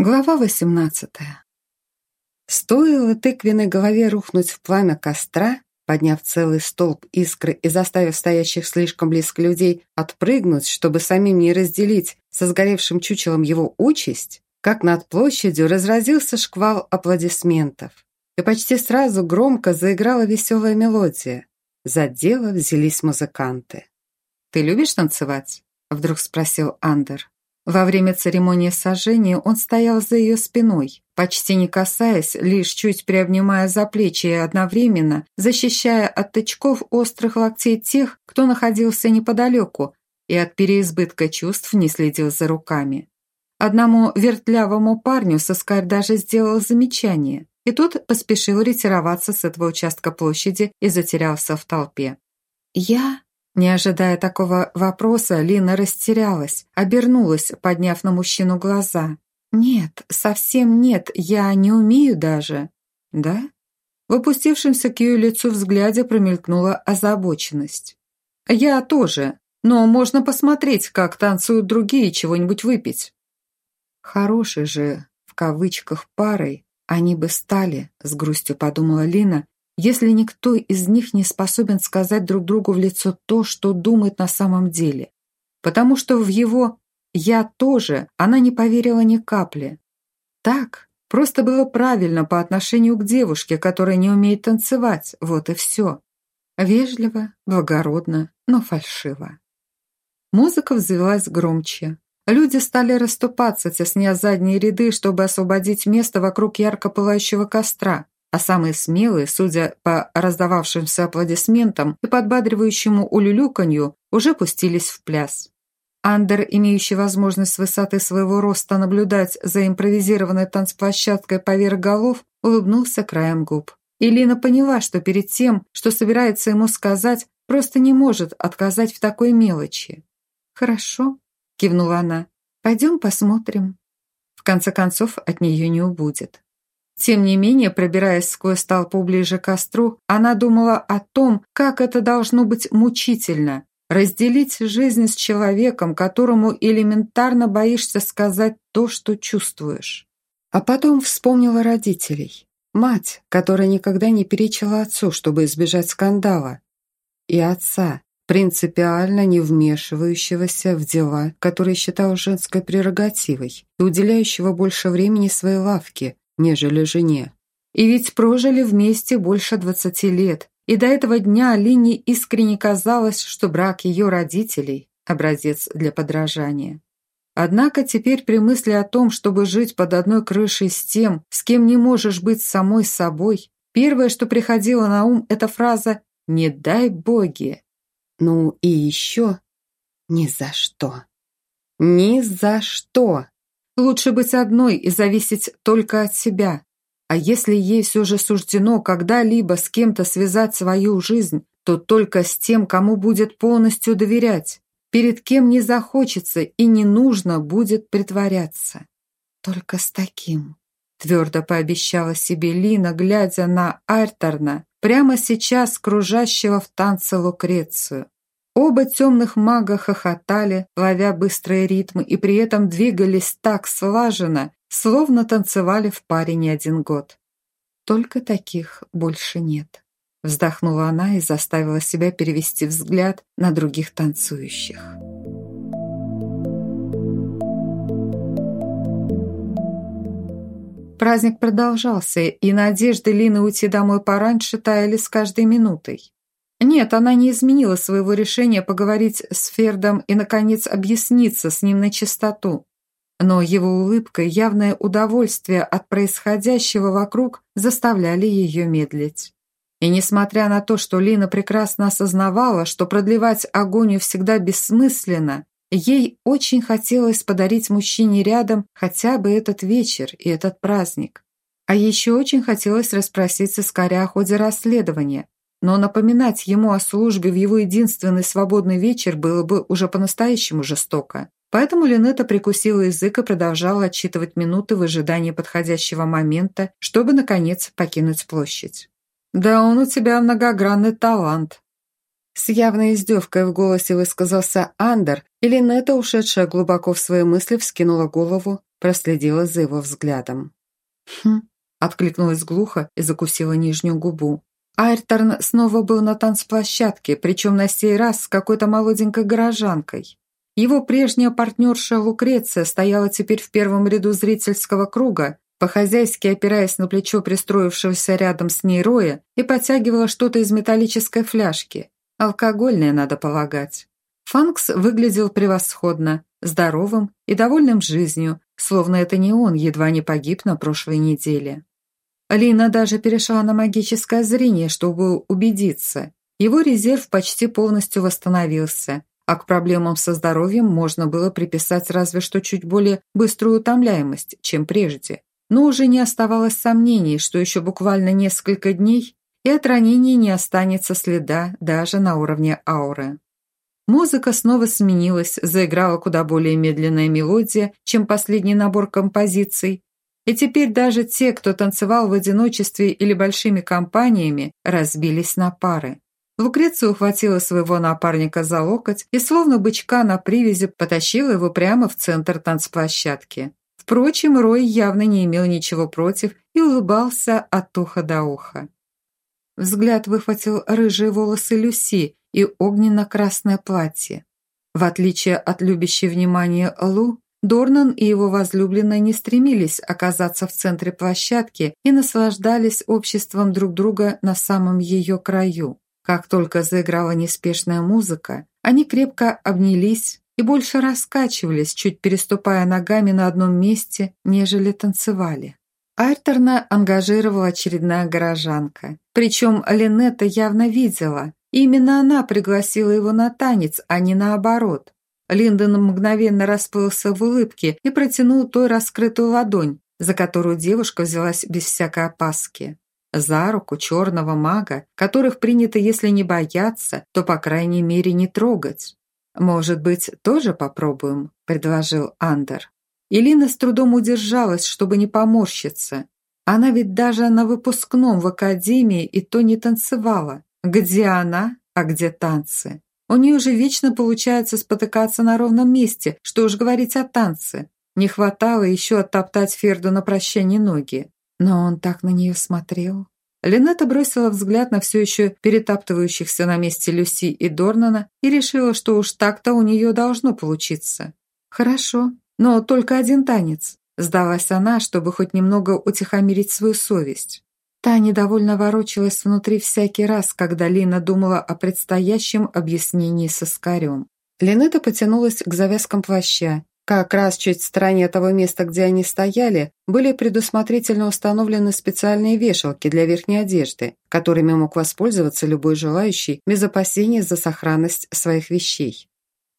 Глава восемнадцатая. Стоило тыквенной голове рухнуть в пламя костра, подняв целый столб искры и заставив стоящих слишком близко людей отпрыгнуть, чтобы самим не разделить со сгоревшим чучелом его участь, как над площадью разразился шквал аплодисментов. И почти сразу громко заиграла веселая мелодия. За дело взялись музыканты. «Ты любишь танцевать?» – вдруг спросил Андер. Во время церемонии сожжения он стоял за ее спиной, почти не касаясь, лишь чуть приобнимая за плечи и одновременно защищая от тычков острых локтей тех, кто находился неподалеку и от переизбытка чувств не следил за руками. Одному вертлявому парню Соскарь даже сделал замечание, и тот поспешил ретироваться с этого участка площади и затерялся в толпе. «Я не ожидая такого вопроса, Лина растерялась, обернулась, подняв на мужчину глаза. «Нет, совсем нет, я не умею даже». «Да?» В опустившемся к ее лицу взгляде промелькнула озабоченность. «Я тоже, но можно посмотреть, как танцуют другие, чего-нибудь выпить». «Хорошей же, в кавычках, парой они бы стали», с грустью подумала Лина, если никто из них не способен сказать друг другу в лицо то, что думает на самом деле. Потому что в его «я тоже» она не поверила ни капли. Так, просто было правильно по отношению к девушке, которая не умеет танцевать, вот и все. Вежливо, благородно, но фальшиво. Музыка взвелась громче. Люди стали расступаться, тесня задние ряды, чтобы освободить место вокруг ярко пылающего костра а самые смелые, судя по раздававшимся аплодисментам и подбадривающему улюлюканью, уже пустились в пляс. Андер, имеющий возможность высоты своего роста наблюдать за импровизированной танцплощадкой поверх голов, улыбнулся краем губ. И Лина поняла, что перед тем, что собирается ему сказать, просто не может отказать в такой мелочи. «Хорошо», – кивнула она, – «пойдем посмотрим». В конце концов, от нее не убудет. Тем не менее, пробираясь сквозь толпу ближе к костру, она думала о том, как это должно быть мучительно – разделить жизнь с человеком, которому элементарно боишься сказать то, что чувствуешь. А потом вспомнила родителей. Мать, которая никогда не перечила отцу, чтобы избежать скандала. И отца, принципиально не вмешивающегося в дела, которые считал женской прерогативой, и уделяющего больше времени своей лавке, нежели жене. И ведь прожили вместе больше двадцати лет, и до этого дня Алине искренне казалось, что брак ее родителей – образец для подражания. Однако теперь при мысли о том, чтобы жить под одной крышей с тем, с кем не можешь быть самой собой, первое, что приходило на ум, это фраза «не дай боги». Ну и еще «ни за что». «Ни за что». Лучше быть одной и зависеть только от себя. А если ей все же суждено когда-либо с кем-то связать свою жизнь, то только с тем, кому будет полностью доверять, перед кем не захочется и не нужно будет притворяться. Только с таким, твердо пообещала себе Лина, глядя на Альтерна, прямо сейчас кружащего в танце Лукрецию. Оба темных мага хохотали, ловя быстрые ритмы, и при этом двигались так слаженно, словно танцевали в паре не один год. Только таких больше нет. Вздохнула она и заставила себя перевести взгляд на других танцующих. Праздник продолжался, и надежды Лины уйти домой пораньше таяли с каждой минутой. Нет, она не изменила своего решения поговорить с Фердом и, наконец, объясниться с ним на чистоту. Но его улыбка и явное удовольствие от происходящего вокруг заставляли ее медлить. И несмотря на то, что Лина прекрасно осознавала, что продлевать агонию всегда бессмысленно, ей очень хотелось подарить мужчине рядом хотя бы этот вечер и этот праздник. А еще очень хотелось расспроситься с Каря о ходе расследования, но напоминать ему о службе в его единственный свободный вечер было бы уже по-настоящему жестоко. Поэтому Линетта прикусила язык и продолжала отсчитывать минуты в ожидании подходящего момента, чтобы, наконец, покинуть площадь. «Да он у тебя многогранный талант», С явной издевкой в голосе высказался Андер, и Линетта, ушедшая глубоко в свои мысли, вскинула голову, проследила за его взглядом. «Хм», — откликнулась глухо и закусила нижнюю губу. Айрторн снова был на танцплощадке, причем на сей раз с какой-то молоденькой горожанкой. Его прежняя партнерша Лукреция стояла теперь в первом ряду зрительского круга, по-хозяйски опираясь на плечо пристроившегося рядом с ней Роя и подтягивала что-то из металлической фляжки. Алкогольное, надо полагать. Фанкс выглядел превосходно, здоровым и довольным жизнью, словно это не он едва не погиб на прошлой неделе. Лина даже перешла на магическое зрение, чтобы убедиться. Его резерв почти полностью восстановился, а к проблемам со здоровьем можно было приписать разве что чуть более быструю утомляемость, чем прежде. Но уже не оставалось сомнений, что еще буквально несколько дней, и от ранения не останется следа даже на уровне ауры. Музыка снова сменилась, заиграла куда более медленная мелодия, чем последний набор композиций, и теперь даже те, кто танцевал в одиночестве или большими компаниями, разбились на пары. Лукреция ухватила своего напарника за локоть и, словно бычка на привязи, потащила его прямо в центр танцплощадки. Впрочем, Рой явно не имел ничего против и улыбался от уха до уха. Взгляд выхватил рыжие волосы Люси и огненно-красное платье. В отличие от любящей внимания Лу, Дорнан и его возлюбленная не стремились оказаться в центре площадки и наслаждались обществом друг друга на самом ее краю. Как только заиграла неспешная музыка, они крепко обнялись и больше раскачивались, чуть переступая ногами на одном месте, нежели танцевали. Айрторна ангажировала очередная горожанка. Причем Линетта явно видела. Именно она пригласила его на танец, а не наоборот. Линдон мгновенно расплылся в улыбке и протянул той раскрытую ладонь, за которую девушка взялась без всякой опаски. За руку черного мага, которых принято, если не бояться, то, по крайней мере, не трогать. «Может быть, тоже попробуем?» – предложил Андер. Илина с трудом удержалась, чтобы не поморщиться. Она ведь даже на выпускном в академии и то не танцевала. Где она, а где танцы? У нее же вечно получается спотыкаться на ровном месте, что уж говорить о танце. Не хватало еще оттоптать Ферду на прощание ноги. Но он так на нее смотрел. Линетта бросила взгляд на все еще перетаптывающихся на месте Люси и Дорнана и решила, что уж так-то у нее должно получиться. «Хорошо, но только один танец», – сдалась она, чтобы хоть немного утихомирить свою совесть. Та недовольно ворочалась внутри всякий раз, когда Лина думала о предстоящем объяснении со Скарем. Линета потянулась к завязкам плаща. Как раз чуть в стороне того места, где они стояли, были предусмотрительно установлены специальные вешалки для верхней одежды, которыми мог воспользоваться любой желающий без опасения за сохранность своих вещей.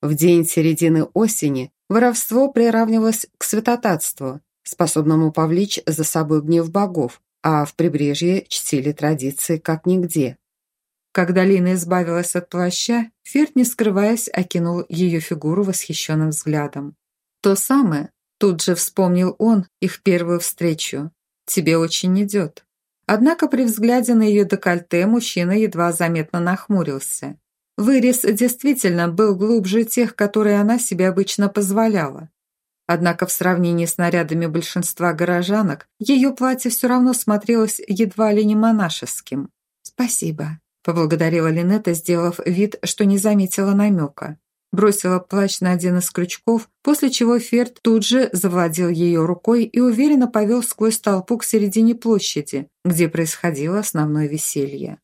В день середины осени Воровство приравнивалось к святотатству, способному повлечь за собой гнев богов, а в прибрежье чтили традиции как нигде. Когда Лина избавилась от плаща, Ферд, не скрываясь, окинул ее фигуру восхищенным взглядом. «То самое», – тут же вспомнил он их первую встречу, – «тебе очень идет». Однако при взгляде на ее декольте мужчина едва заметно нахмурился. Вырез действительно был глубже тех, которые она себе обычно позволяла. Однако в сравнении с нарядами большинства горожанок, ее платье все равно смотрелось едва ли не монашеским. «Спасибо», – поблагодарила Линетта, сделав вид, что не заметила намека. Бросила плащ на один из крючков, после чего Ферд тут же завладел ее рукой и уверенно повел сквозь толпу к середине площади, где происходило основное веселье.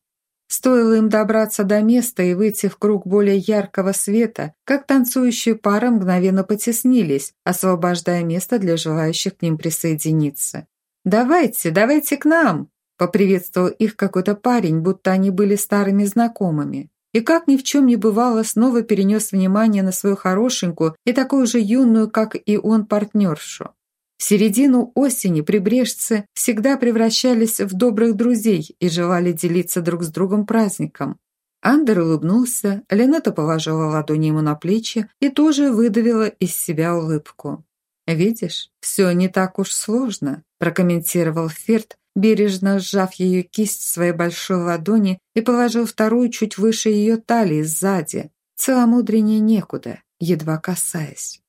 Стоило им добраться до места и выйти в круг более яркого света, как танцующие пары мгновенно потеснились, освобождая место для желающих к ним присоединиться. «Давайте, давайте к нам!» – поприветствовал их какой-то парень, будто они были старыми знакомыми. И как ни в чем не бывало, снова перенес внимание на свою хорошенькую и такую же юную, как и он, партнершу. В середину осени прибрежцы всегда превращались в добрых друзей и желали делиться друг с другом праздником. Андер улыбнулся, Ленета положила ладони ему на плечи и тоже выдавила из себя улыбку. «Видишь, все не так уж сложно», – прокомментировал Ферд, бережно сжав ее кисть в своей большой ладони и положил вторую чуть выше ее талии сзади. Целомудреннее некуда, едва касаясь.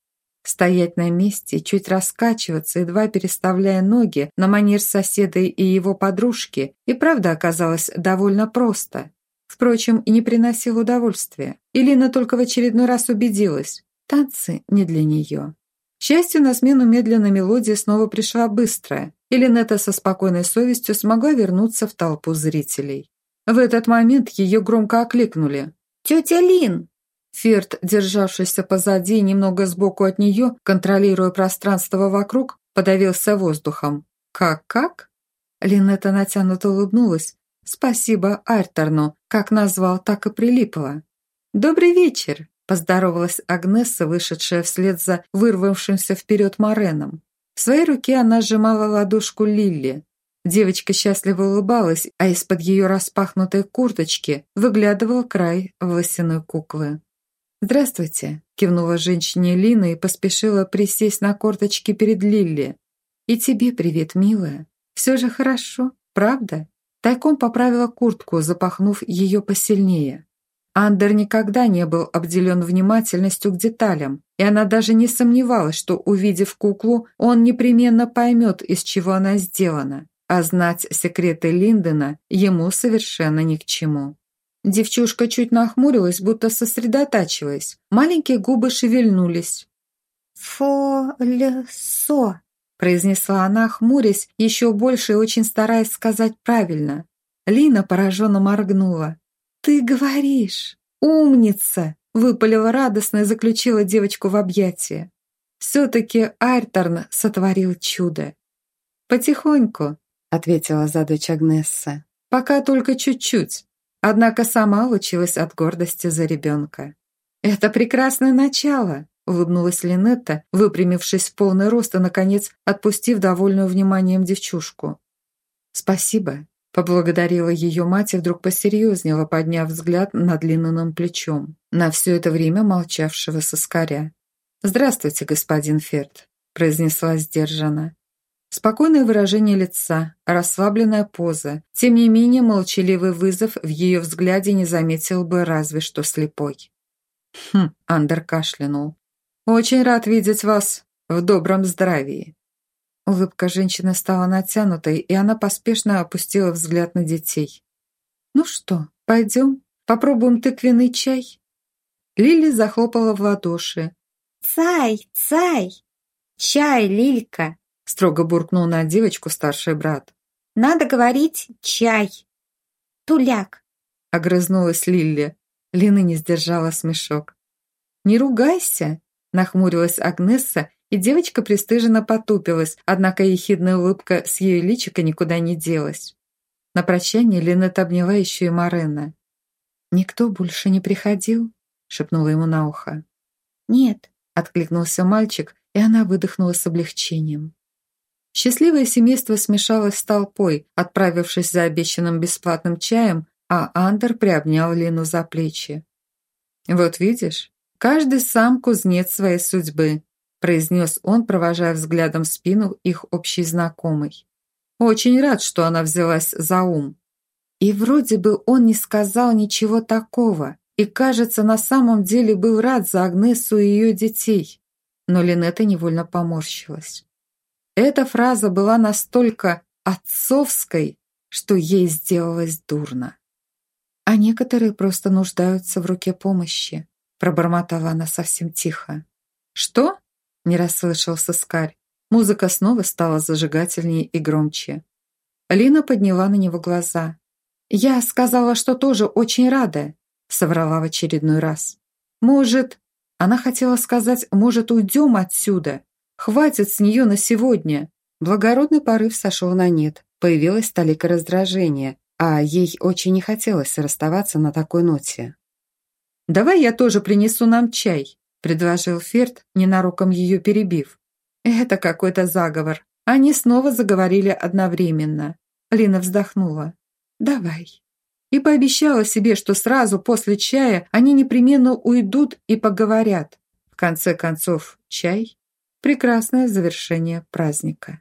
Стоять на месте, чуть раскачиваться, едва переставляя ноги на манер соседа и его подружки, и правда оказалось довольно просто. Впрочем, и не приносил удовольствия. Илина только в очередной раз убедилась. Танцы не для нее. К счастью, на смену медленной мелодии снова пришла быстрая, и Линетта со спокойной совестью смогла вернуться в толпу зрителей. В этот момент ее громко окликнули. «Тетя Лин!» Ферд, державшийся позади и немного сбоку от нее, контролируя пространство вокруг, подавился воздухом. «Как-как?» Линетта натянуто улыбнулась. «Спасибо Альтерну, как назвал, так и прилипла». «Добрый вечер!» Поздоровалась Агнесса, вышедшая вслед за вырвавшимся вперед Мореном. В своей руке она сжимала ладошку Лилли. Девочка счастливо улыбалась, а из-под ее распахнутой курточки выглядывал край волосяной куклы. «Здравствуйте», – кивнула женщине Лина и поспешила присесть на корточки перед Лилли. «И тебе привет, милая. Все же хорошо, правда?» Тайком поправила куртку, запахнув ее посильнее. Андер никогда не был обделен внимательностью к деталям, и она даже не сомневалась, что, увидев куклу, он непременно поймет, из чего она сделана, а знать секреты Линдена ему совершенно ни к чему. Девчушка чуть нахмурилась, будто сосредотачиваясь. Маленькие губы шевельнулись. «Фо-ле-со», произнесла она, хмурясь, еще больше и очень стараясь сказать правильно. Лина пораженно моргнула. «Ты говоришь! Умница!» выпалила радостно и заключила девочку в объятия. Все-таки Айрторн сотворил чудо. «Потихоньку», — ответила за дочь Агнесса. «Пока только чуть-чуть». Однако сама лучилась от гордости за ребенка. «Это прекрасное начало», — улыбнулась Линетта, выпрямившись в полный рост и, наконец, отпустив довольную вниманием девчушку. «Спасибо», Поблагодарила ее мать и вдруг посерьезнела, подняв взгляд над длинным плечом, на все это время молчавшего соскаря. «Здравствуйте, господин Ферд», – произнесла сдержанно. Спокойное выражение лица, расслабленная поза. Тем не менее, молчаливый вызов в ее взгляде не заметил бы разве что слепой. «Хм», – Андер кашлянул. «Очень рад видеть вас в добром здравии». Улыбка женщины стала натянутой, и она поспешно опустила взгляд на детей. «Ну что, пойдем? Попробуем тыквенный чай?» Лили захлопала в ладоши. «Цай, цай! Чай, Лилька!» Строго буркнул на девочку старший брат. «Надо говорить чай. Туляк!» огрызнулась Лилли. Лина не сдержала смешок. «Не ругайся!» нахмурилась Агнесса и девочка пристыженно потупилась, однако ехидная улыбка с ее личика никуда не делась. На прощание Линет обняла еще и Марена. «Никто больше не приходил?» – шепнула ему на ухо. «Нет», – откликнулся мальчик, и она выдохнула с облегчением. Счастливое семейство смешалось с толпой, отправившись за обещанным бесплатным чаем, а Андер приобнял Лину за плечи. «Вот видишь, каждый сам кузнец своей судьбы», произнес он, провожая взглядом спину их общей знакомой. Очень рад, что она взялась за ум. И вроде бы он не сказал ничего такого, и, кажется, на самом деле был рад за Агнесу и ее детей. Но Линетта невольно поморщилась. Эта фраза была настолько отцовской, что ей сделалось дурно. А некоторые просто нуждаются в руке помощи, пробормотала она совсем тихо. Что? не расслышался Скарь. Музыка снова стала зажигательнее и громче. Лина подняла на него глаза. «Я сказала, что тоже очень рада», — соврала в очередной раз. «Может...» Она хотела сказать, «может, уйдем отсюда? Хватит с нее на сегодня». Благородный порыв сошел на нет. Появилась толика раздражения, а ей очень не хотелось расставаться на такой ноте. «Давай я тоже принесу нам чай», предложил Ферд, ненароком ее перебив. «Это какой-то заговор». Они снова заговорили одновременно. Лина вздохнула. «Давай». И пообещала себе, что сразу после чая они непременно уйдут и поговорят. В конце концов, чай – прекрасное завершение праздника.